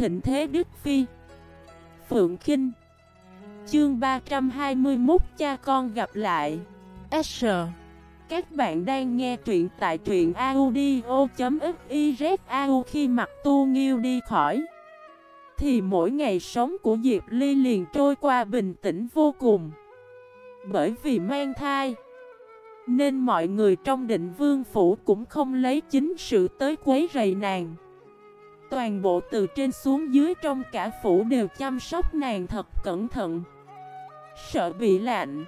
thịnh thế Đức Phi. Phượng Kinh. Chương 321 cha con gặp lại. S. Các bạn đang nghe truyện tại truyện audio.xyzau khi mặt tu nghiêu đi khỏi. Thì mỗi ngày sống của Diệp Ly liền trôi qua bình tĩnh vô cùng. Bởi vì mang thai, Nên mọi người trong định vương phủ cũng không lấy chính sự tới quấy rầy nàng. Toàn bộ từ trên xuống dưới trong cả phủ đều chăm sóc nàng thật cẩn thận. Sợ bị lạnh,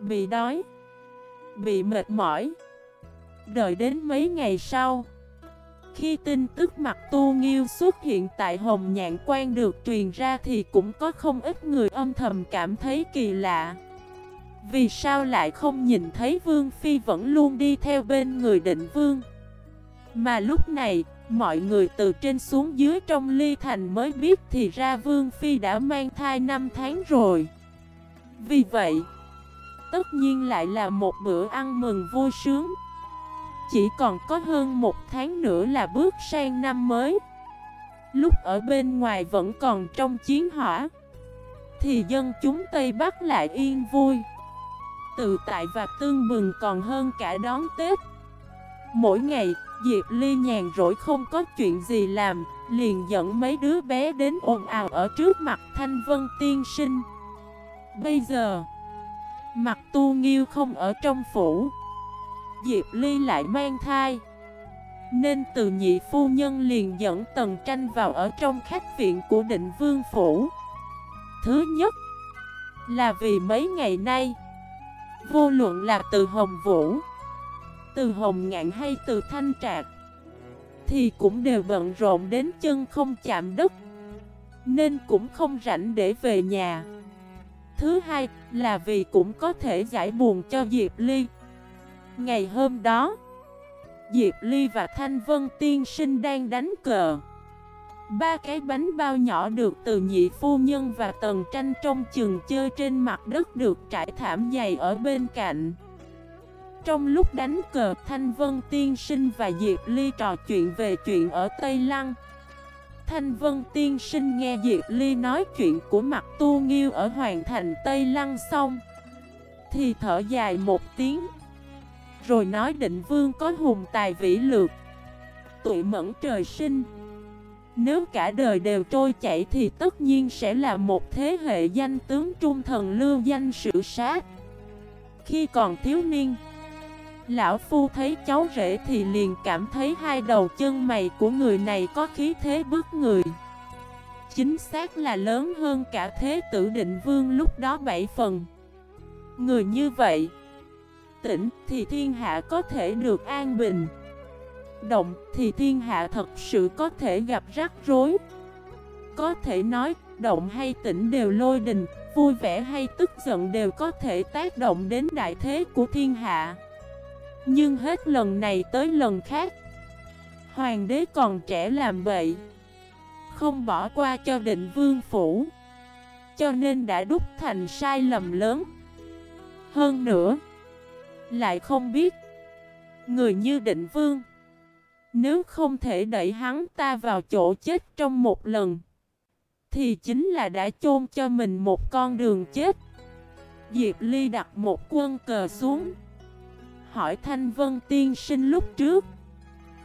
Bị đói, Bị mệt mỏi. Đợi đến mấy ngày sau, Khi tin tức mặt tu nghiêu xuất hiện tại Hồng Nhạn Quan được truyền ra thì cũng có không ít người âm thầm cảm thấy kỳ lạ. Vì sao lại không nhìn thấy Vương Phi vẫn luôn đi theo bên người định Vương? Mà lúc này Mọi người từ trên xuống dưới trong ly thành mới biết thì ra Vương Phi đã mang thai 5 tháng rồi. Vì vậy, tất nhiên lại là một bữa ăn mừng vui sướng. Chỉ còn có hơn một tháng nữa là bước sang năm mới. Lúc ở bên ngoài vẫn còn trong chiến hỏa, thì dân chúng Tây Bắc lại yên vui. Tự tại và tương bừng còn hơn cả đón Tết. Mỗi ngày, Diệp Ly nhàn rỗi không có chuyện gì làm, liền dẫn mấy đứa bé đến ồn ào ở trước mặt Thanh Vân tiên sinh. Bây giờ, mặt tu nghiêu không ở trong phủ, Diệp Ly lại mang thai. Nên từ nhị phu nhân liền dẫn Tần Tranh vào ở trong khách viện của định vương phủ. Thứ nhất, là vì mấy ngày nay, vô luận là từ Hồng Vũ, từ hồng ngạn hay từ thanh trạc, Thì cũng đều bận rộn đến chân không chạm đất, Nên cũng không rảnh để về nhà. Thứ hai là vì cũng có thể giải buồn cho Diệp Ly. Ngày hôm đó, Diệp Ly và Thanh Vân Tiên Sinh đang đánh cờ. Ba cái bánh bao nhỏ được từ nhị phu nhân và tần tranh trong chừng chơi trên mặt đất được trải thảm dày ở bên cạnh trong lúc đánh cờ, Thanh Vân Tiên Sinh và Diệp Ly trò chuyện về chuyện ở Tây Lăng. Thanh Vân Tiên Sinh nghe Diệp Ly nói chuyện của mặt tu nghiêu ở Hoàng Thành Tây Lăng xong. Thì thở dài một tiếng. Rồi nói định vương có hùng tài vĩ lược. Tụi mẫn trời sinh. Nếu cả đời đều trôi chảy thì tất nhiên sẽ là một thế hệ danh tướng trung thần lưu danh sử sát. Khi còn thiếu niên Lão Phu thấy cháu rể thì liền cảm thấy hai đầu chân mày của người này có khí thế bước người. Chính xác là lớn hơn cả thế tử định vương lúc đó bảy phần. Người như vậy, Tỉnh thì thiên hạ có thể được an bình. Động thì thiên hạ thật sự có thể gặp rắc rối. Có thể nói, động hay tỉnh đều lôi đình, Vui vẻ hay tức giận đều có thể tác động đến đại thế của thiên hạ nhưng hết lần này tới lần khác, Hoàng đế còn trẻ làm bậy, Không bỏ qua cho định vương phủ, Cho nên đã đúc thành sai lầm lớn. Hơn nữa, Lại không biết, Người như định vương, Nếu không thể đẩy hắn ta vào chỗ chết trong một lần, Thì chính là đã chôn cho mình một con đường chết. Diệp Ly đặt một quân cờ xuống hỏi Thanh Vân Tiên Sinh lúc trước.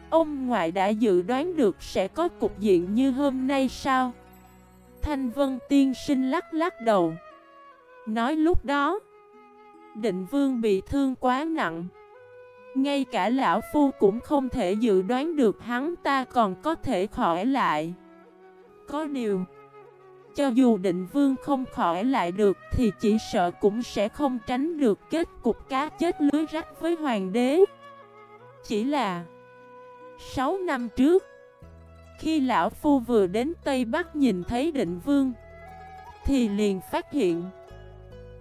Ông ngoại đã dự đoán được sẽ có cục diện như hôm nay sao? Thanh Vân Tiên Sinh lắc lắc đầu. Nói lúc đó, Định Vương bị thương quá nặng. Ngay cả Lão Phu cũng không thể dự đoán được hắn ta còn có thể khỏi lại. Có điều cho dù định vương không khỏi lại được thì chỉ sợ cũng sẽ không tránh được kết cục cá chết lưới rách với hoàng đế. Chỉ là 6 năm trước, Khi lão phu vừa đến Tây Bắc nhìn thấy định vương, Thì liền phát hiện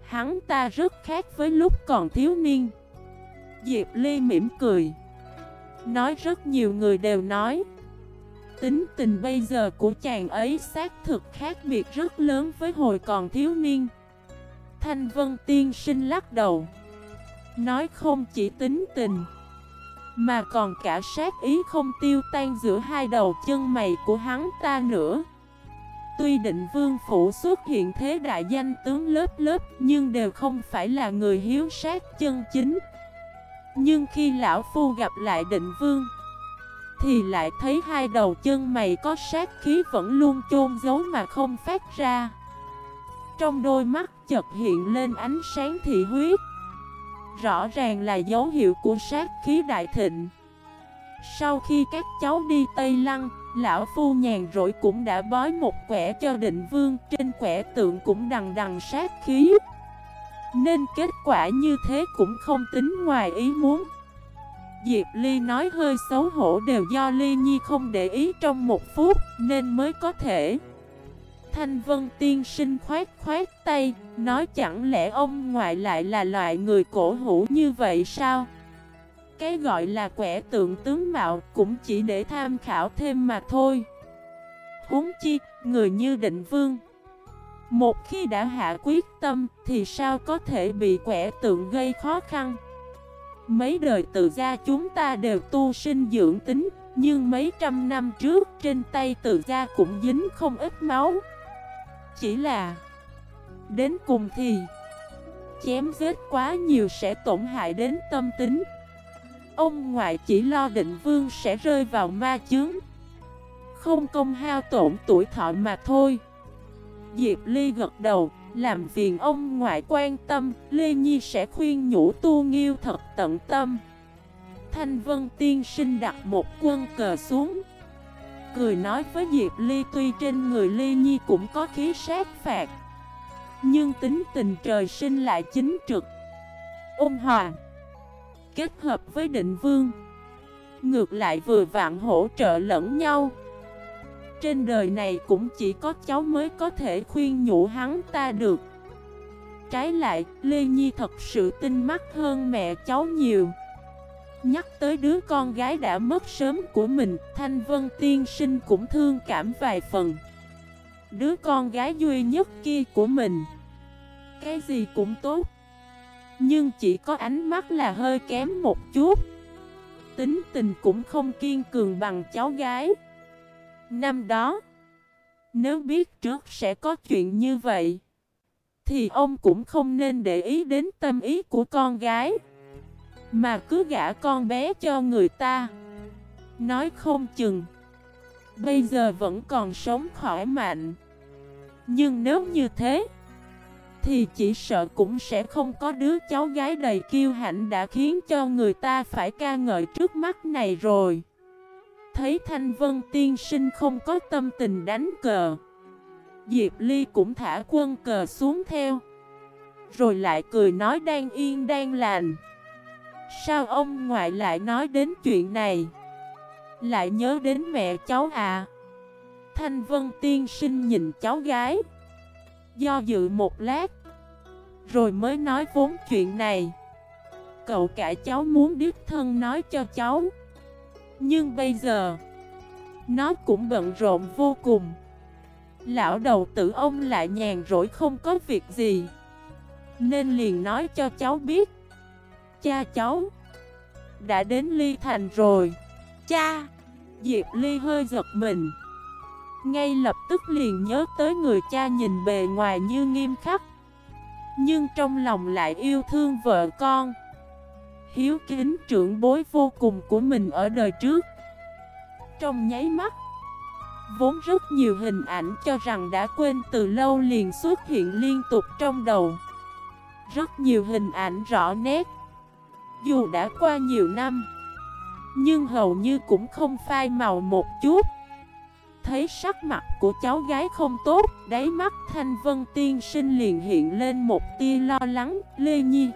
Hắn ta rất khác với lúc còn thiếu niên Diệp Ly mỉm cười, Nói rất nhiều người đều nói Tính tình bây giờ của chàng ấy xác thực khác biệt rất lớn với hồi còn thiếu niên. Thanh Vân Tiên sinh lắc đầu, Nói không chỉ tính tình, Mà còn cả sát ý không tiêu tan giữa hai đầu chân mày của hắn ta nữa. Tuy định vương phủ xuất hiện thế đại danh tướng lớp lớp, Nhưng đều không phải là người hiếu sát chân chính. Nhưng khi lão phu gặp lại định vương thì lại thấy hai đầu chân mày có sát khí vẫn luôn chôn giấu mà không phát ra. Trong đôi mắt chợt hiện lên ánh sáng thị huyết. Rõ ràng là dấu hiệu của sát khí đại thịnh. Sau khi các cháu đi Tây Lăng, Lão phu nhàn rỗi cũng đã bói một quẻ cho định vương, Trên quẻ tượng cũng đằng đằng sát khí. Nên kết quả như thế cũng không tính ngoài ý muốn. Diệp Ly nói hơi xấu hổ đều do Ly Nhi không để ý trong một phút Nên mới có thể. Thanh Vân tiên sinh khoát khoát tay Nói chẳng lẽ ông ngoại lại là loại người cổ hủ như vậy sao? Cái gọi là quẻ tượng tướng mạo cũng chỉ để tham khảo thêm mà thôi. Huống chi, người như định vương Một khi đã hạ quyết tâm thì sao có thể bị quẻ tượng gây khó khăn? Mấy đời tự gia chúng ta đều tu sinh dưỡng tính, Nhưng mấy trăm năm trước trên tay tự gia cũng dính không ít máu. Chỉ là, Đến cùng thì, Chém giết quá nhiều sẽ tổn hại đến tâm tính. Ông ngoại chỉ lo định vương sẽ rơi vào ma chướng. Không công hao tổn tuổi thọ mà thôi. Diệp Ly gật đầu. Làm phiền ông ngoại quan tâm, Lê Nhi sẽ khuyên nhủ tu nghiêu thật tận tâm. Thanh Vân tiên sinh đặt một quân cờ xuống. Cười nói với Diệp Ly, tuy trên người Lê Nhi cũng có khí sát phạt, Nhưng tính tình trời sinh lại chính trực. Ôn hòa, kết hợp với định vương, Ngược lại vừa vạn hỗ trợ lẫn nhau. Trên đời này cũng chỉ có cháu mới có thể khuyên nhủ hắn ta được. Trái lại, Lê Nhi thật sự tinh mắt hơn mẹ cháu nhiều. Nhắc tới đứa con gái đã mất sớm của mình Thanh Vân Tiên Sinh cũng thương cảm vài phần. Đứa con gái duy nhất kia của mình Cái gì cũng tốt. Nhưng chỉ có ánh mắt là hơi kém một chút. Tính tình cũng không kiên cường bằng cháu gái. Năm đó, Nếu biết trước sẽ có chuyện như vậy, Thì ông cũng không nên để ý đến tâm ý của con gái, Mà cứ gả con bé cho người ta Nói không chừng, Bây giờ vẫn còn sống khỏe mạnh Nhưng nếu như thế, thì chỉ sợ cũng sẽ không có đứa cháu gái đầy kiêu hãnh đã khiến cho người ta phải ca ngợi trước mắt này rồi. Thấy Thanh Vân tiên sinh không có tâm tình đánh cờ. Diệp Ly cũng thả quân cờ xuống theo. Rồi lại cười nói đang yên đang lành. Sao ông ngoại lại nói đến chuyện này? Lại nhớ đến mẹ cháu à? Thanh Vân tiên sinh nhìn cháu gái. Do dự một lát rồi mới nói vốn chuyện này Cậu cả cháu muốn đích thân nói cho cháu nhưng bây giờ, Nó cũng bận rộn vô cùng. Lão đầu tử ông lại nhàn rỗi không có việc gì. Nên liền nói cho cháu biết. Cha cháu Đã đến Ly Thành rồi. Cha, Diệp Ly hơi giật mình. Ngay lập tức liền nhớ tới người cha nhìn bề ngoài như nghiêm khắc. Nhưng trong lòng lại yêu thương vợ con. Hiếu kính trưởng bối vô cùng của mình ở đời trước. Trong nháy mắt Vốn rất nhiều hình ảnh cho rằng đã quên từ lâu liền xuất hiện liên tục trong đầu. Rất nhiều hình ảnh rõ nét. Dù đã qua nhiều năm Nhưng hầu như cũng không phai màu một chút. Thấy sắc mặt của cháu gái không tốt, đáy mắt Thanh Vân Tiên sinh liền hiện lên một tia lo lắng, Lê Nhi.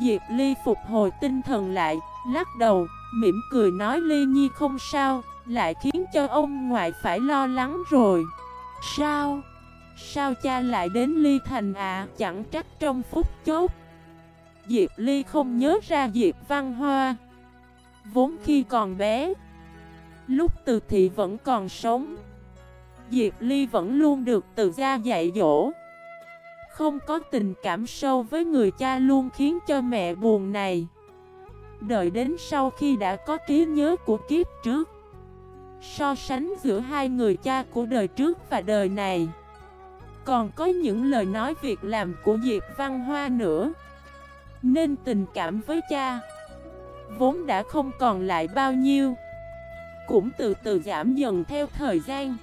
Diệp Ly phục hồi tinh thần lại, lắc đầu, mỉm cười nói Ly Nhi không sao, lại khiến cho ông ngoại phải lo lắng rồi. Sao? Sao cha lại đến Ly Thành à? Chẳng trách trong phút chốt. Diệp Ly không nhớ ra Diệp Văn Hoa. Vốn khi còn bé Lúc từ thị vẫn còn sống Diệp Ly vẫn luôn được từ gia dạy dỗ không có tình cảm sâu với người cha luôn khiến cho mẹ buồn này. Đợi đến sau khi đã có trí nhớ của kiếp trước, So sánh giữa hai người cha của đời trước và đời này, Còn có những lời nói việc làm của Diệp Văn Hoa nữa. Nên tình cảm với cha Vốn đã không còn lại bao nhiêu, Cũng từ từ giảm dần theo thời gian.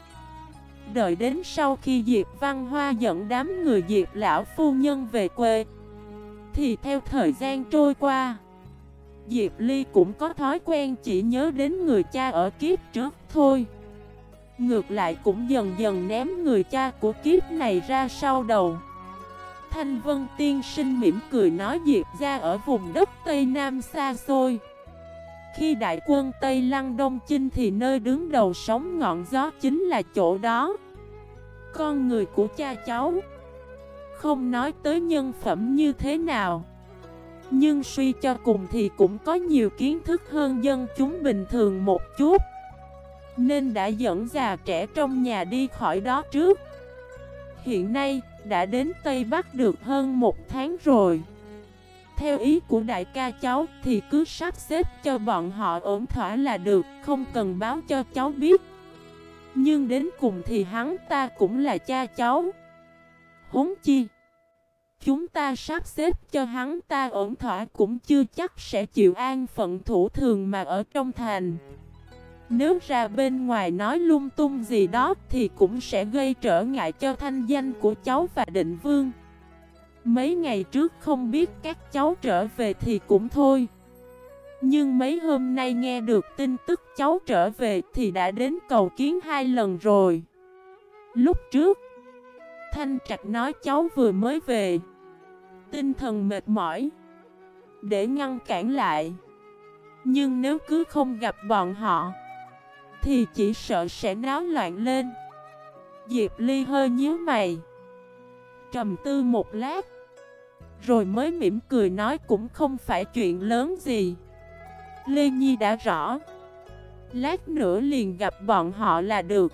Đợi đến sau khi Diệp Văn Hoa dẫn đám người Diệp lão phu nhân về quê. Thì theo thời gian trôi qua, Diệp Ly cũng có thói quen chỉ nhớ đến người cha ở kiếp trước thôi. Ngược lại cũng dần dần ném người cha của kiếp này ra sau đầu. Thanh Vân Tiên Sinh mỉm cười nói Diệp ra ở vùng đất Tây Nam xa xôi. Khi đại quân Tây Lăng Đông Chinh thì nơi đứng đầu sóng ngọn gió chính là chỗ đó. Con người của cha cháu, Không nói tới nhân phẩm như thế nào. Nhưng suy cho cùng thì cũng có nhiều kiến thức hơn dân chúng bình thường một chút. Nên đã dẫn già trẻ trong nhà đi khỏi đó trước. Hiện nay, đã đến Tây Bắc được hơn một tháng rồi. Theo ý của đại ca cháu thì cứ sắp xếp cho bọn họ ổn thỏa là được, Không cần báo cho cháu biết. Nhưng đến cùng thì hắn ta cũng là cha cháu. Huống chi, Chúng ta sắp xếp cho hắn ta ổn thỏa cũng chưa chắc sẽ chịu an phận thủ thường mà ở trong thành. Nếu ra bên ngoài nói lung tung gì đó thì cũng sẽ gây trở ngại cho thanh danh của cháu và định vương. Mấy ngày trước không biết các cháu trở về thì cũng thôi. Nhưng mấy hôm nay nghe được tin tức cháu trở về thì đã đến cầu kiến hai lần rồi. Lúc trước, Thanh Trạch nói cháu vừa mới về. Tinh thần mệt mỏi, Để ngăn cản lại. Nhưng nếu cứ không gặp bọn họ, Thì chỉ sợ sẽ náo loạn lên. Diệp Ly hơi nhíu mày. Trầm tư một lát rồi mới mỉm cười nói cũng không phải chuyện lớn gì. Lê Nhi đã rõ. Lát nữa liền gặp bọn họ là được.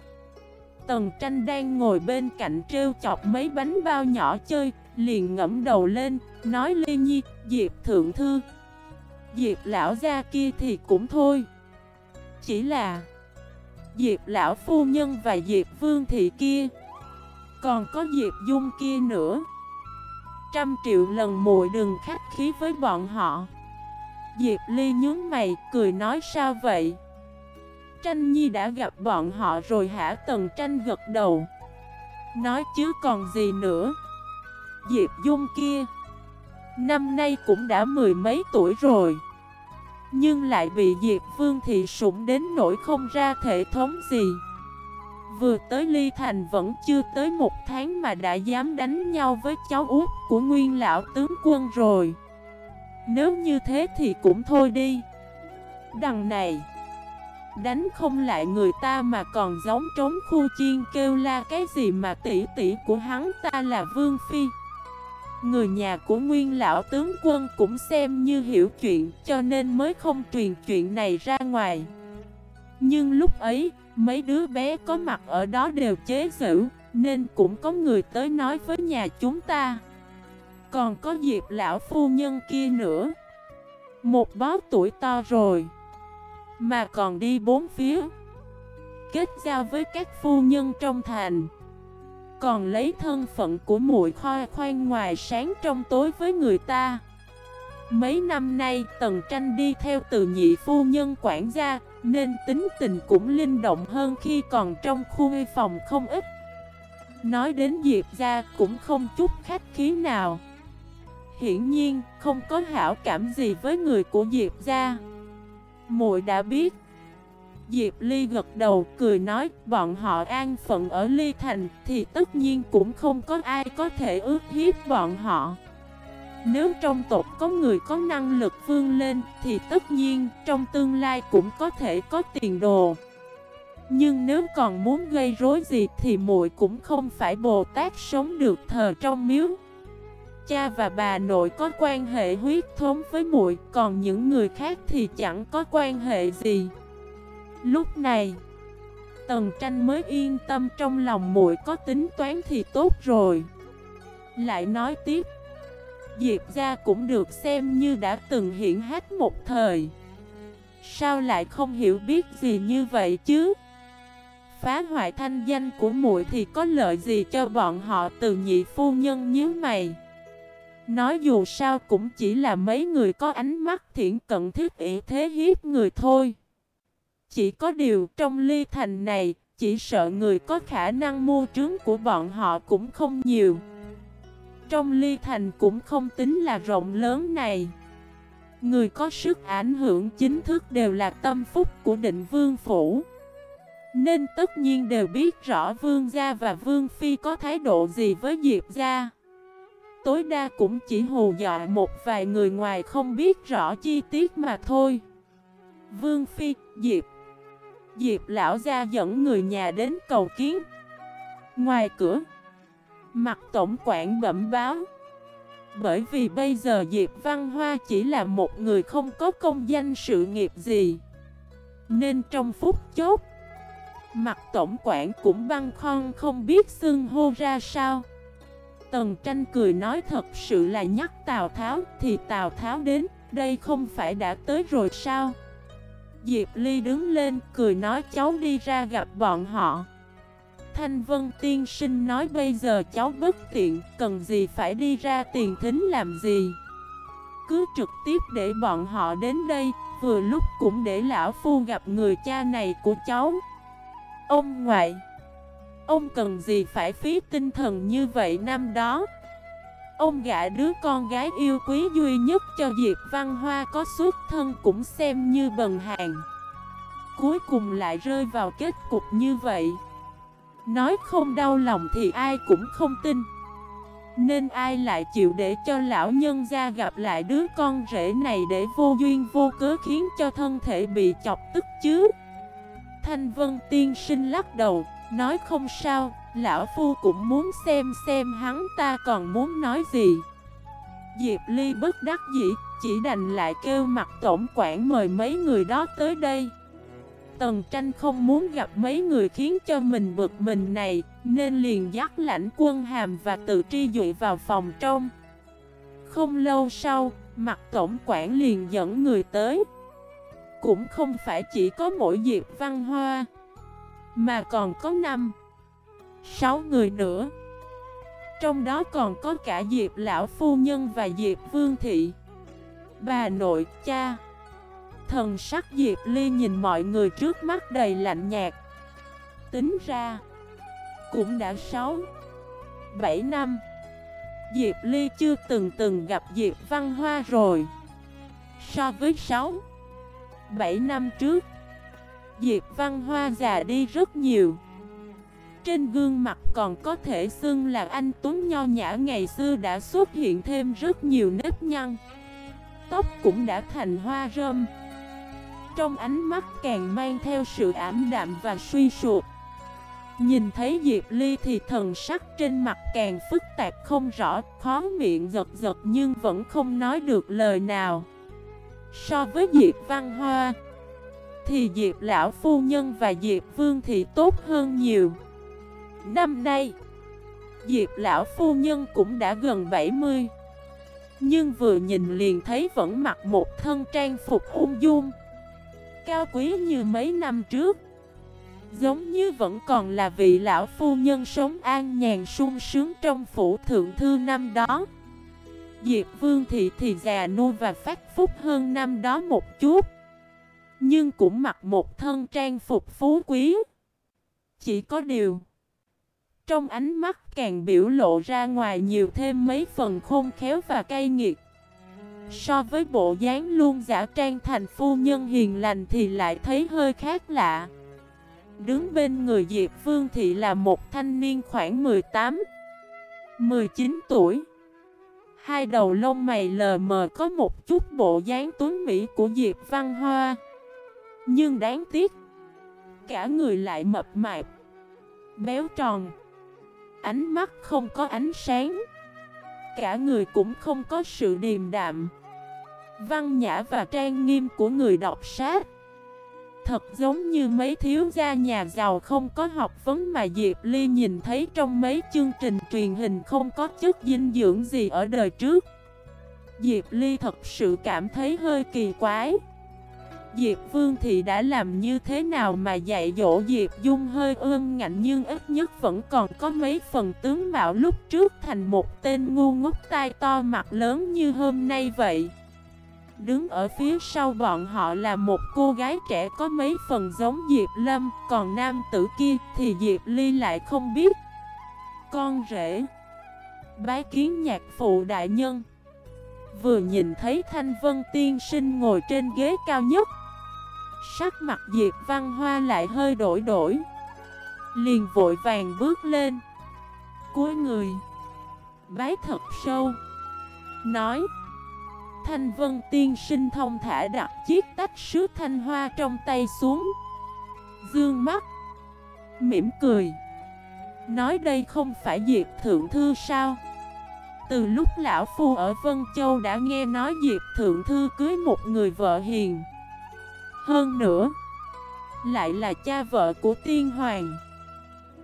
Tần tranh đang ngồi bên cạnh treo chọc mấy bánh bao nhỏ chơi Liền ngẫm đầu lên, nói Lê Nhi, Diệp Thượng Thư. Diệp lão gia kia thì cũng thôi. Chỉ là Diệp lão phu nhân và Diệp vương thị kia. Còn có Diệp dung kia nữa. Trăm triệu lần muội đừng khách khí với bọn họ. Diệp Ly nhướng mày, cười nói, sao vậy? Tranh Nhi đã gặp bọn họ rồi hả? Tần Tranh gật đầu. Nói chứ còn gì nữa. Diệp Dung kia. Năm nay cũng đã mười mấy tuổi rồi, Nhưng lại bị Diệp Vương Thị sủng đến nỗi không ra thể thống gì. Vừa tới Ly Thành vẫn chưa tới một tháng mà đã dám đánh nhau với cháu út của nguyên lão tướng quân rồi. Nếu như thế thì cũng thôi đi. Đằng này Đánh không lại người ta mà còn giống trống khu chiên kêu la cái gì mà tỷ tỷ của hắn ta là Vương Phi. Người nhà của nguyên lão tướng quân cũng xem như hiểu chuyện cho nên mới không truyền chuyện này ra ngoài. Nhưng lúc ấy, mấy đứa bé có mặt ở đó đều chế giễu, Nên cũng có người tới nói với nhà chúng ta. Còn có dịp lão phu nhân kia nữa. Một bó tuổi to rồi, Mà còn đi bốn phía. Kết giao với các phu nhân trong thành. Còn lấy thân phận của muội khoa khoan ngoài sáng trong tối với người ta. Mấy năm nay Tần Tranh đi theo từ nhị phu nhân quản gia nên tính tình cũng linh động hơn khi còn trong khu phòng không ít. Nói đến Diệp gia cũng không chút khách khí nào. Hiển nhiên, không có hảo cảm gì với người của Diệp gia. Muội đã biết. Diệp Ly gật đầu, cười nói, bọn họ an phận ở Ly Thành thì tất nhiên cũng không có ai có thể ước hiếp bọn họ. Nếu trong tộc có người có năng lực vươn lên thì tất nhiên trong tương lai cũng có thể có tiền đồ. Nhưng nếu còn muốn gây rối gì thì muội cũng không phải Bồ Tát sống được thờ trong miếu. Cha và bà nội có quan hệ huyết thống với muội, còn những người khác thì chẳng có quan hệ gì. Lúc này, Tần tranh mới yên tâm trong lòng muội có tính toán thì tốt rồi. Lại nói tiếp, Diệp gia cũng được xem như đã từng hiện hát một thời. Sao lại không hiểu biết gì như vậy chứ? Phá hoại thanh danh của muội thì có lợi gì cho bọn họ từ nhị phu nhân nhíu mày? Nói dù sao cũng chỉ là mấy người có ánh mắt thiện cận thiết ý thế hiếp người thôi. Chỉ có điều trong ly thành này, Chỉ sợ người có khả năng mua trướng của bọn họ cũng không nhiều. Trong ly thành cũng không tính là rộng lớn này. Người có sức ảnh hưởng chính thức đều là tâm phúc của định vương phủ. Nên tất nhiên đều biết rõ vương gia và vương phi có thái độ gì với Diệp gia. Tối đa cũng chỉ hù dọa một vài người ngoài không biết rõ chi tiết mà thôi. Vương phi, Diệp. Diệp lão gia dẫn người nhà đến cầu kiến. Ngoài cửa Mặt tổng quản bẩm báo. Bởi vì bây giờ Diệp Văn Hoa chỉ là một người không có công danh sự nghiệp gì, Nên trong phút chốt Mặt tổng quản cũng băng khon không biết xưng hô ra sao. Tần tranh cười nói thật sự là nhắc Tào Tháo Thì Tào Tháo đến, Đây không phải đã tới rồi sao? Diệp Ly đứng lên cười nói cháu đi ra gặp bọn họ. Thanh Vân tiên sinh nói bây giờ cháu bất tiện, cần gì phải đi ra tiền thính làm gì. Cứ trực tiếp để bọn họ đến đây, vừa lúc cũng để lão phu gặp người cha này của cháu. Ông ngoại, ông cần gì phải phí tinh thần như vậy năm đó. Ông gả đứa con gái yêu quý duy nhất cho Diệp Văn Hoa có xuất thân cũng xem như bần hàng. Cuối cùng lại rơi vào kết cục như vậy. Nói không đau lòng thì ai cũng không tin. Nên ai lại chịu để cho lão nhân gia gặp lại đứa con rể này để vô duyên vô cớ khiến cho thân thể bị chọc tức chứ? Thanh Vân tiên sinh lắc đầu, nói không sao, lão phu cũng muốn xem xem hắn ta còn muốn nói gì. Diệp Ly bất đắc dĩ, chỉ đành lại kêu mặt tổng quản mời mấy người đó tới đây. Tần tranh không muốn gặp mấy người khiến cho mình bực mình này Nên liền dắt lãnh quân hàm và tự tri dụy vào phòng trong. Không lâu sau, mặt tổng quản liền dẫn người tới. Cũng không phải chỉ có mỗi Diệp Văn Hoa Mà còn có năm Sáu người nữa. Trong đó còn có cả Diệp Lão Phu Nhân và Diệp Vương Thị Bà nội, cha Thần sắc Diệp Ly nhìn mọi người trước mắt đầy lạnh nhạt. Tính ra, Cũng đã 6 7 năm. Diệp Ly chưa từng từng gặp Diệp Văn Hoa rồi. So với 6 7 năm trước, Diệp Văn Hoa già đi rất nhiều. Trên gương mặt còn có thể xưng là anh Tuấn Nho Nhã ngày xưa đã xuất hiện thêm rất nhiều nếp nhăn. Tóc cũng đã thành hoa rơm trong ánh mắt càng mang theo sự ảm đạm và suy sụp. Nhìn thấy Diệp Ly thì thần sắc trên mặt càng phức tạp không rõ Khó miệng giật giật nhưng vẫn không nói được lời nào. So với Diệp Văn Hoa, Thì Diệp Lão Phu Nhân và Diệp Vương thì tốt hơn nhiều. Năm nay, Diệp Lão Phu Nhân cũng đã gần 70 Nhưng vừa nhìn liền thấy vẫn mặc một thân trang phục ung dung cao quý như mấy năm trước. Giống như vẫn còn là vị lão phu nhân sống an nhàn sung sướng trong phủ thượng thư năm đó. Diệp Vương Thị thì già nua và phát phúc hơn năm đó một chút, Nhưng cũng mặc một thân trang phục phú quý. Chỉ có điều, Trong ánh mắt càng biểu lộ ra ngoài nhiều thêm mấy phần khôn khéo và cay nghiệt. So với bộ dáng luôn giả trang thành phu nhân hiền lành thì lại thấy hơi khác lạ. Đứng bên người Diệp Vương Thị là một thanh niên khoảng 18 19 tuổi. Hai đầu lông mày lờ mờ có một chút bộ dáng tuấn mỹ của Diệp Văn Hoa. Nhưng đáng tiếc, Cả người lại mập mạp, Béo tròn, Ánh mắt không có ánh sáng cả người cũng không có sự điềm đạm. Văn nhã và trang nghiêm của người đọc sách Thật giống như mấy thiếu gia nhà giàu không có học vấn mà Diệp Ly nhìn thấy trong mấy chương trình truyền hình không có chất dinh dưỡng gì ở đời trước. Diệp Ly thật sự cảm thấy hơi kỳ quái. Diệp Vương thì đã làm như thế nào mà dạy dỗ Diệp Dung hơi ương ngạnh nhưng ít nhất vẫn còn có mấy phần tướng mạo lúc trước thành một tên ngu ngốc tai to mặt lớn như hôm nay vậy. Đứng ở phía sau bọn họ là một cô gái trẻ có mấy phần giống Diệp Lâm, còn nam tử kia thì Diệp Ly lại không biết. Con rể Bái kiến nhạc phụ đại nhân Vừa nhìn thấy Thanh Vân Tiên Sinh ngồi trên ghế cao nhất Sắc mặt Diệp Văn Hoa lại hơi đổi đổi. Liền vội vàng bước lên. Cuối người. Bái thật sâu. Nói. Thanh Vân tiên sinh thông thả đặt chiếc tách sứ thanh hoa trong tay xuống. Dương mắt. Mỉm cười. Nói đây không phải Diệp Thượng Thư sao? Từ lúc Lão Phu ở Vân Châu đã nghe nói Diệp Thượng Thư cưới một người vợ hiền hơn nữa, Lại là cha vợ của tiên hoàng.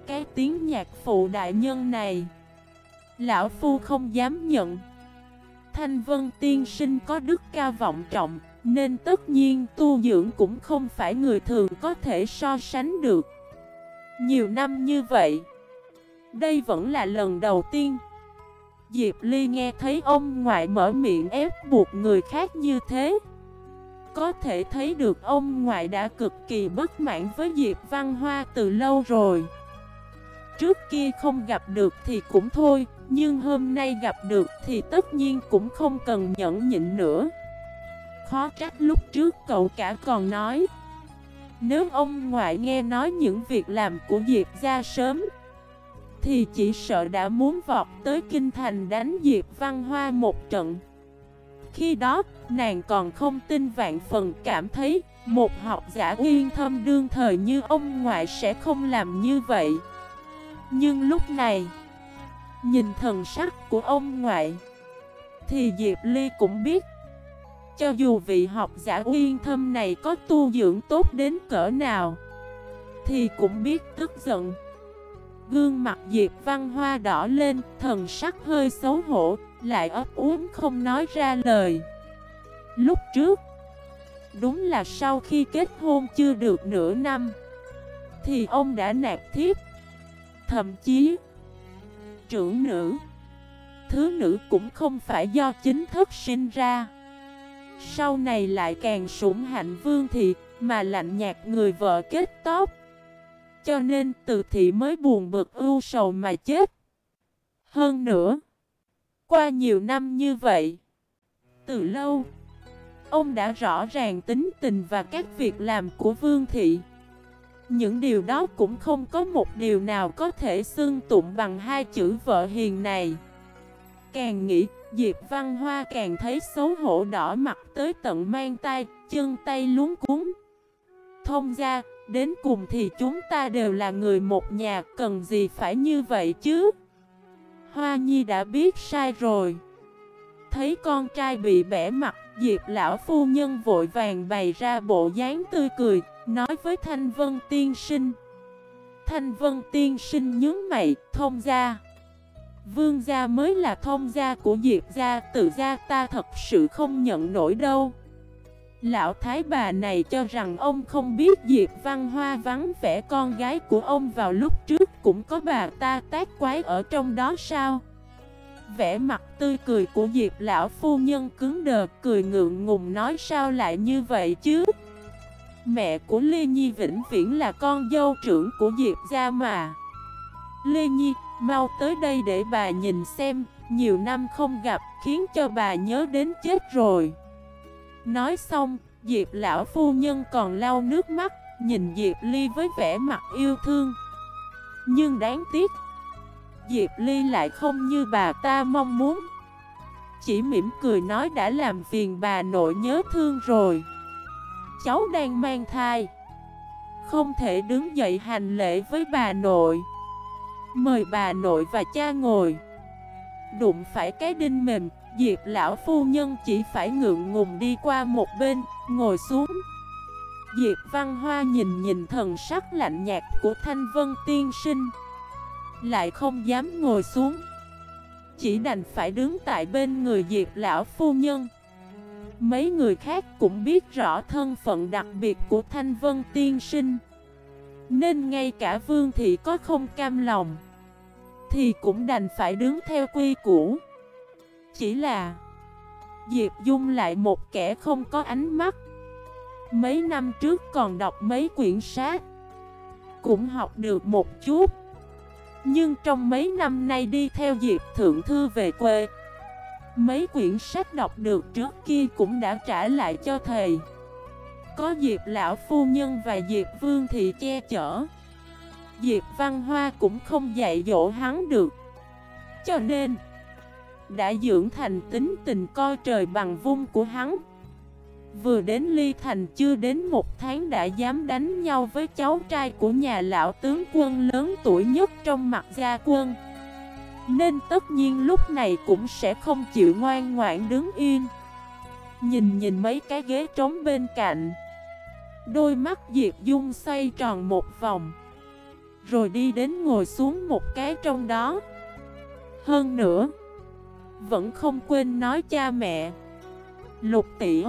Cái tiếng nhạc phụ đại nhân này, Lão Phu không dám nhận. Thanh Vân tiên sinh có đức cao vọng trọng, Nên tất nhiên tu dưỡng cũng không phải người thường có thể so sánh được. Nhiều năm như vậy, Đây vẫn là lần đầu tiên. Diệp Ly nghe thấy ông ngoại mở miệng ép buộc người khác như thế có thể thấy được ông ngoại đã cực kỳ bất mãn với Diệp Văn Hoa từ lâu rồi. Trước kia không gặp được thì cũng thôi, Nhưng hôm nay gặp được thì tất nhiên cũng không cần nhẫn nhịn nữa. Khó trách lúc trước cậu cả còn nói, Nếu ông ngoại nghe nói những việc làm của Diệp ra sớm, Thì chỉ sợ đã muốn vọt tới Kinh Thành đánh Diệp Văn Hoa một trận khi đó, nàng còn không tin vạn phần cảm thấy một học giả uyên thâm đương thời như ông ngoại sẽ không làm như vậy. Nhưng lúc này, nhìn thần sắc của ông ngoại, thì Diệp Ly cũng biết, cho dù vị học giả uyên thâm này có tu dưỡng tốt đến cỡ nào, thì cũng biết tức giận. Gương mặt Diệp Văn Hoa đỏ lên, thần sắc hơi xấu hổ, lại ấp uống không nói ra lời. Lúc trước, Đúng là sau khi kết hôn chưa được nửa năm, Thì ông đã nạp thiếp. Thậm chí, Trưởng nữ, Thứ nữ cũng không phải do chính thức sinh ra. Sau này lại càng sủng hạnh vương thị Mà lạnh nhạt người vợ kết tóc. Cho nên từ thị mới buồn bực ưu sầu mà chết. Hơn nữa qua nhiều năm như vậy. Từ lâu Ông đã rõ ràng tính tình và các việc làm của Vương Thị. Những điều đó cũng không có một điều nào có thể xưng tụng bằng hai chữ vợ hiền này. Càng nghĩ Diệp Văn Hoa càng thấy xấu hổ đỏ mặt tới tận mang tay, chân tay luống cuốn. Thông ra, đến cùng thì chúng ta đều là người một nhà, cần gì phải như vậy chứ? Hoa Nhi đã biết sai rồi. Thấy con trai bị bẻ mặt, Diệp lão phu nhân vội vàng bày ra bộ dáng tươi cười, Nói với Thanh Vân tiên sinh. Thanh Vân tiên sinh nhớ mày, thông gia. Vương gia mới là thông gia của Diệp gia, Tự gia ta thật sự không nhận nổi đâu. Lão thái bà này cho rằng ông không biết Diệp Văn Hoa vắng vẻ con gái của ông vào lúc trước cũng có bà ta tác quái ở trong đó sao? Vẻ mặt tươi cười của Diệp lão phu nhân cứng đờ cười ngượng ngùng nói sao lại như vậy chứ? Mẹ của Lê Nhi vĩnh viễn là con dâu trưởng của Diệp gia mà. Lê Nhi, mau tới đây để bà nhìn xem, nhiều năm không gặp khiến cho bà nhớ đến chết rồi. Nói xong, Diệp lão phu nhân còn lau nước mắt, nhìn Diệp Ly với vẻ mặt yêu thương. Nhưng đáng tiếc, Diệp Ly lại không như bà ta mong muốn. Chỉ mỉm cười nói đã làm phiền bà nội nhớ thương rồi. Cháu đang mang thai. Không thể đứng dậy hành lễ với bà nội. Mời bà nội và cha ngồi. Đụng phải cái đinh mềm Diệp lão phu nhân chỉ phải ngượng ngùng đi qua một bên, ngồi xuống Diệp Văn Hoa nhìn nhìn thần sắc lạnh nhạt của Thanh Vân Tiên Sinh. Lại không dám ngồi xuống. Chỉ đành phải đứng tại bên người Diệp lão phu nhân. Mấy người khác cũng biết rõ thân phận đặc biệt của Thanh Vân tiên sinh. Nên ngay cả Vương Thị có không cam lòng, Thì cũng đành phải đứng theo quy củ. Chỉ là Diệp Dung lại một kẻ không có ánh mắt. Mấy năm trước còn đọc mấy quyển sách, Cũng học được một chút. Nhưng trong mấy năm nay đi theo Diệp Thượng Thư về quê, Mấy quyển sách đọc được trước kia cũng đã trả lại cho thầy. Có Diệp Lão Phu Nhân và Diệp Vương Thị che chở. Diệp Văn Hoa cũng không dạy dỗ hắn được. Cho nên, Đã dưỡng thành tính tình coi trời bằng vung của hắn. Vừa đến Ly Thành chưa đến một tháng đã dám đánh nhau với cháu trai của nhà lão tướng quân lớn tuổi nhất trong mặt gia quân. Nên tất nhiên lúc này cũng sẽ không chịu ngoan ngoãn đứng yên. Nhìn nhìn mấy cái ghế trống bên cạnh. Đôi mắt Diệp Dung xoay tròn một vòng. Rồi đi đến ngồi xuống một cái trong đó. Hơn nữa, Vẫn không quên nói cha mẹ. Lục tỉa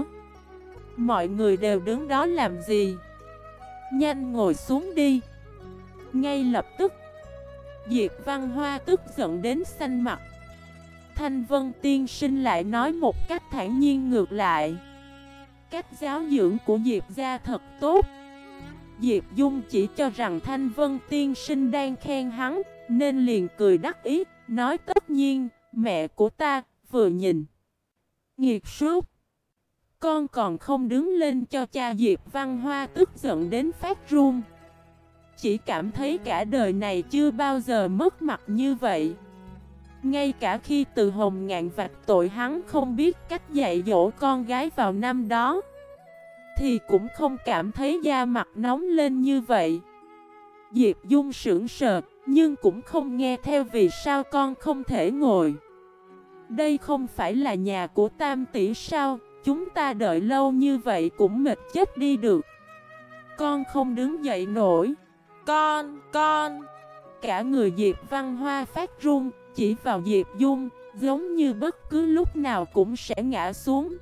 Mọi người đều đứng đó làm gì? Nhanh ngồi xuống đi. Ngay lập tức, Diệp Văn Hoa tức giận đến xanh mặt. Thanh Vân Tiên sinh lại nói một cách thản nhiên ngược lại. Cách giáo dưỡng của Diệp gia thật tốt. Diệp Dung chỉ cho rằng Thanh Vân Tiên sinh đang khen hắn, Nên liền cười đắc ý, Nói tất nhiên, Mẹ của ta vừa nhìn. Nghiệt suốt con còn không đứng lên cho cha Diệp Văn Hoa tức giận đến phát run. Chỉ cảm thấy cả đời này chưa bao giờ mất mặt như vậy. Ngay cả khi từ hồng ngạn vạch tội hắn không biết cách dạy dỗ con gái vào năm đó, Thì cũng không cảm thấy da mặt nóng lên như vậy. Diệp Dung sững sờ, Nhưng cũng không nghe theo vì sao con không thể ngồi. Đây không phải là nhà của Tam tỷ sao? Chúng ta đợi lâu như vậy cũng mệt chết đi được. Con không đứng dậy nổi. Con, con. Cả người Diệp Văn Hoa phát run Chỉ vào Diệp Dung Giống như bất cứ lúc nào cũng sẽ ngã xuống.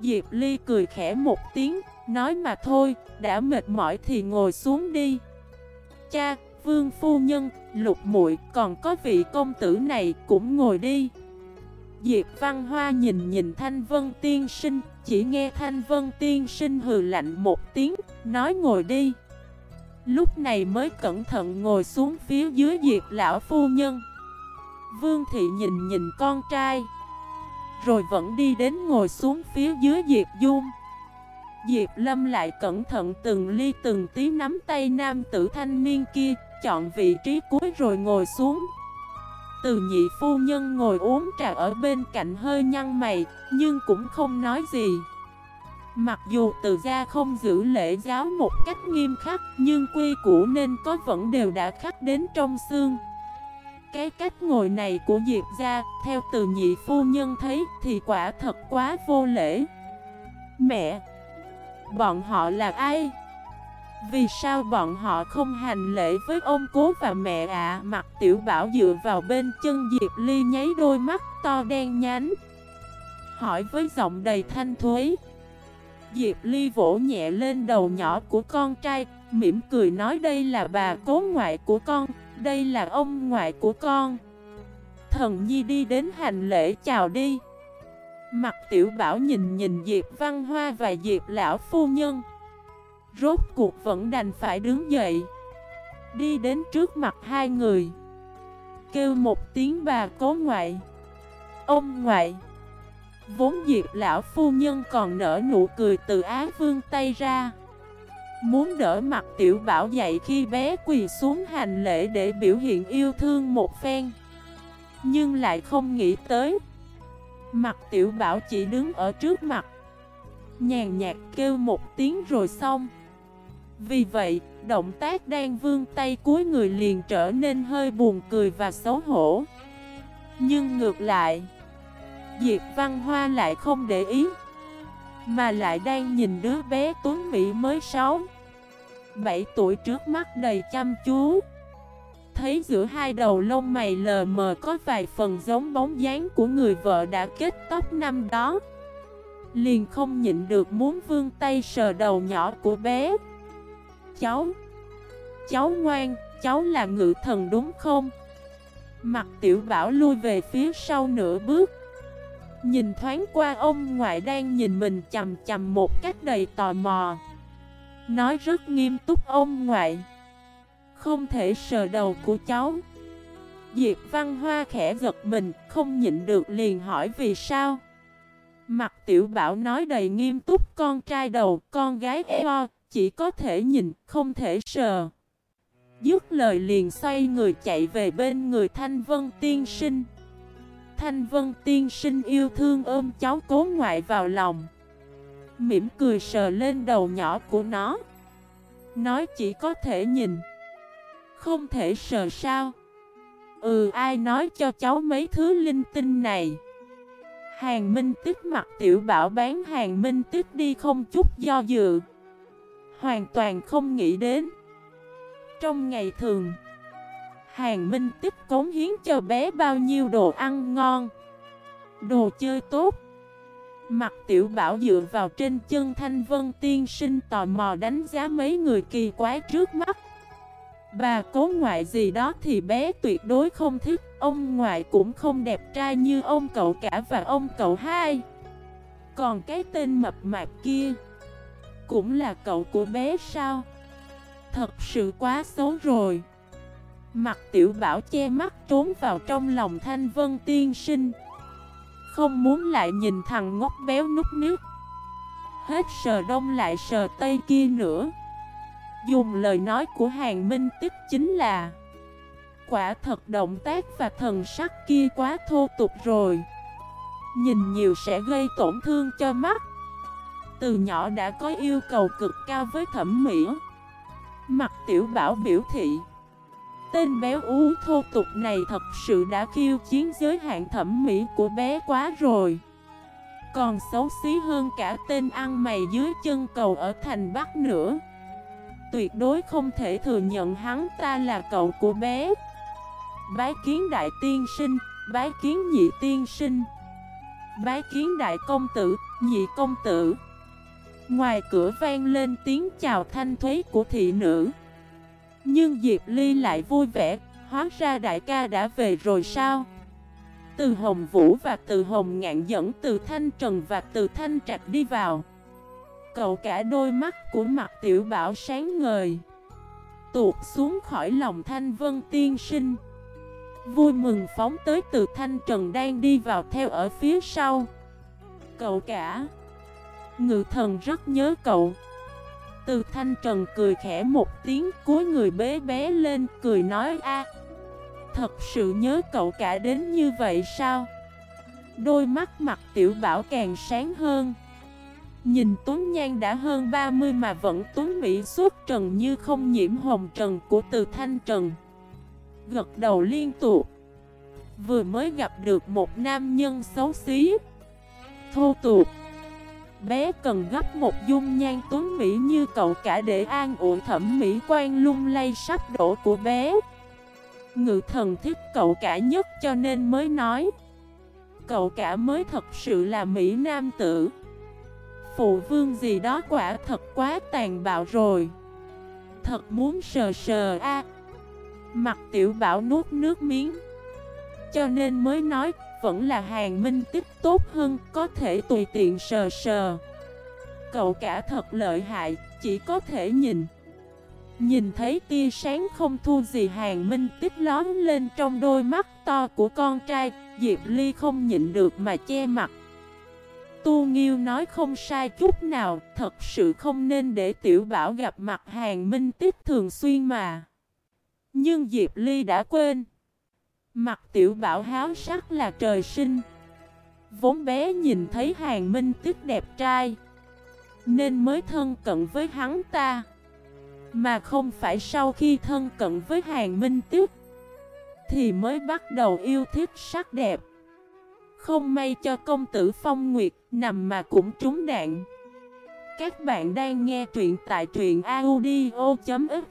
Diệp Ly cười khẽ một tiếng Nói mà thôi Đã mệt mỏi thì ngồi xuống đi. Cha, vương phu nhân, lục muội Còn có vị công tử này cũng ngồi đi Diệp Văn Hoa nhìn nhìn Thanh Vân Tiên Sinh, chỉ nghe Thanh Vân Tiên Sinh hừ lạnh một tiếng, nói ngồi đi. Lúc này mới cẩn thận ngồi xuống phía dưới Diệp Lão Phu Nhân. Vương Thị nhìn nhìn con trai, rồi vẫn đi đến ngồi xuống phía dưới Diệp Dung. Diệp Lâm lại cẩn thận từng ly từng tí nắm tay nam tử thanh niên kia, chọn vị trí cuối rồi ngồi xuống. Từ nhị phu nhân ngồi uống trà ở bên cạnh hơi nhăn mày, nhưng cũng không nói gì. Mặc dù từ gia không giữ lễ giáo một cách nghiêm khắc, nhưng quy củ nên có vẫn đều đã khắc đến trong xương. Cái cách ngồi này của Diệp gia, theo từ nhị phu nhân thấy thì quả thật quá vô lễ. Mẹ! Bọn họ là ai? Vì sao bọn họ không hành lễ với ông cố và mẹ ạ? Mặt tiểu bảo dựa vào bên chân Diệp Ly nháy đôi mắt to đen nhánh. Hỏi với giọng đầy thanh thuế. Diệp Ly vỗ nhẹ lên đầu nhỏ của con trai, Mỉm cười nói đây là bà cố ngoại của con, Đây là ông ngoại của con. Thần Nhi đi đến hành lễ chào đi. Mặt tiểu bảo nhìn nhìn Diệp Văn Hoa và Diệp Lão Phu Nhân. Rốt cuộc vẫn đành phải đứng dậy. Đi đến trước mặt hai người. Kêu một tiếng bà cố ngoại. Ông ngoại. Vốn diệp lão phu nhân còn nở nụ cười từ Á Vương tay ra. Muốn đỡ mặt tiểu bảo dậy khi bé quỳ xuống hành lễ để biểu hiện yêu thương một phen. Nhưng lại không nghĩ tới. Mặt tiểu bảo chỉ đứng ở trước mặt. Nhàn nhạt kêu một tiếng rồi xong vì vậy, động tác đang vương tay cuối người liền trở nên hơi buồn cười và xấu hổ. Nhưng ngược lại, Diệp Văn Hoa lại không để ý, mà lại đang nhìn đứa bé Tuấn Mỹ mới 6 7 tuổi trước mắt đầy chăm chú. Thấy giữa hai đầu lông mày lờ mờ có vài phần giống bóng dáng của người vợ đã kết tóc năm đó Liền không nhịn được muốn vương tay sờ đầu nhỏ của bé Cháu Cháu ngoan, cháu là ngự thần đúng không? Mặt tiểu bảo lui về phía sau nửa bước. Nhìn thoáng qua ông ngoại đang nhìn mình chầm chầm một cách đầy tò mò. Nói rất nghiêm túc ông ngoại. Không thể sờ đầu của cháu. Diệp Văn Hoa khẽ giật mình Không nhịn được liền hỏi vì sao? Mặt tiểu bảo nói đầy nghiêm túc Con trai đầu, con gái eo Chỉ có thể nhìn, không thể sờ. Dứt lời liền xoay người chạy về bên người Thanh Vân tiên sinh. Thanh Vân tiên sinh yêu thương ôm cháu cố ngoại vào lòng. Mỉm cười sờ lên đầu nhỏ của nó. Nói chỉ có thể nhìn Không thể sờ sao? Ừ ai nói cho cháu mấy thứ linh tinh này? Hàng Minh Tích mặc tiểu bảo bán Hàng Minh Tích đi không chút do dự. Hoàn toàn không nghĩ đến. Trong ngày thường, Hàng Minh Tích cống hiến cho bé bao nhiêu đồ ăn ngon, Đồ chơi tốt. Mặt tiểu bảo dựa vào trên chân thanh vân tiên sinh tò mò đánh giá mấy người kỳ quái trước mắt. Bà cố ngoại gì đó thì bé tuyệt đối không thích. Ông ngoại cũng không đẹp trai như ông cậu cả và ông cậu hai. Còn cái tên mập mạp kia Cũng là cậu của bé sao? Thật sự quá xấu rồi. Mặt tiểu bảo che mắt trốn vào trong lòng thanh vân tiên sinh. Không muốn lại nhìn thằng ngốc béo nút nước. Hết sờ đông lại sờ tây kia nữa. Dùng lời nói của hàng minh tích chính là, Quả thật động tác và thần sắc kia quá thô tục rồi. Nhìn nhiều sẽ gây tổn thương cho mắt. Từ nhỏ đã có yêu cầu cực cao với thẩm mỹ. Mặt tiểu bảo biểu thị, Tên béo ú thô tục này thật sự đã khiêu chiến giới hạn thẩm mỹ của bé quá rồi. Còn xấu xí hơn cả tên ăn mày dưới chân cầu ở thành Bắc nữa. Tuyệt đối không thể thừa nhận hắn ta là cậu của bé. Bái kiến đại tiên sinh, bái kiến nhị tiên sinh. Bái kiến đại công tử, nhị công tử. Ngoài cửa vang lên tiếng chào thanh thuế của thị nữ. Nhưng Diệp Ly lại vui vẻ Hóa ra đại ca đã về rồi sao? Từ Hồng Vũ và từ Hồng Ngạn dẫn từ Thanh Trần và từ Thanh Trạch đi vào. Cậu cả đôi mắt của mặt tiểu bảo sáng ngời. Tuột xuống khỏi lòng Thanh Vân tiên sinh. Vui mừng phóng tới từ Thanh Trần đang đi vào theo ở phía sau. Cậu cả. Ngự thần rất nhớ cậu. Từ Thanh Trần cười khẽ một tiếng cuối người bé bé lên, cười nói, a, Thật sự nhớ cậu cả đến như vậy sao? Đôi mắt mặt tiểu bảo càng sáng hơn. Nhìn Tuấn Nhan đã hơn 30 mà vẫn Tuấn Mỹ suốt trần như không nhiễm hồng trần của từ Thanh Trần. Gật đầu liên tục. Vừa mới gặp được một nam nhân xấu xí. Thô tục. Bé cần gấp một dung nhan tuấn Mỹ như cậu cả để an ủi thẩm mỹ quan lung lay sắp đổ của bé. Ngự thần thích cậu cả nhất cho nên mới nói. Cậu cả mới thật sự là Mỹ Nam tử. Phụ vương gì đó quả thật quá tàn bạo rồi. Thật muốn sờ sờ a. Mặt tiểu bảo nuốt nước miếng. Cho nên mới nói, Vẫn là hàng minh tích tốt hơn, Có thể tùy tiện sờ sờ. Cậu cả thật lợi hại, Chỉ có thể nhìn. Nhìn thấy tia sáng không thu gì hàng minh tích lón lên trong đôi mắt to của con trai, Diệp Ly không nhịn được mà che mặt. Tu Nghiêu nói không sai chút nào, Thật sự không nên để tiểu bảo gặp mặt hàng minh tích thường xuyên mà. Nhưng Diệp Ly đã quên. Mặt tiểu bảo háo sắc là trời sinh. Vốn bé nhìn thấy hàng minh tích đẹp trai, Nên mới thân cận với hắn ta. Mà không phải sau khi thân cận với hàng minh tích Thì mới bắt đầu yêu thích sắc đẹp. Không may cho công tử Phong Nguyệt, nằm mà cũng trúng đạn Các bạn đang nghe truyện tại truyện audio.fif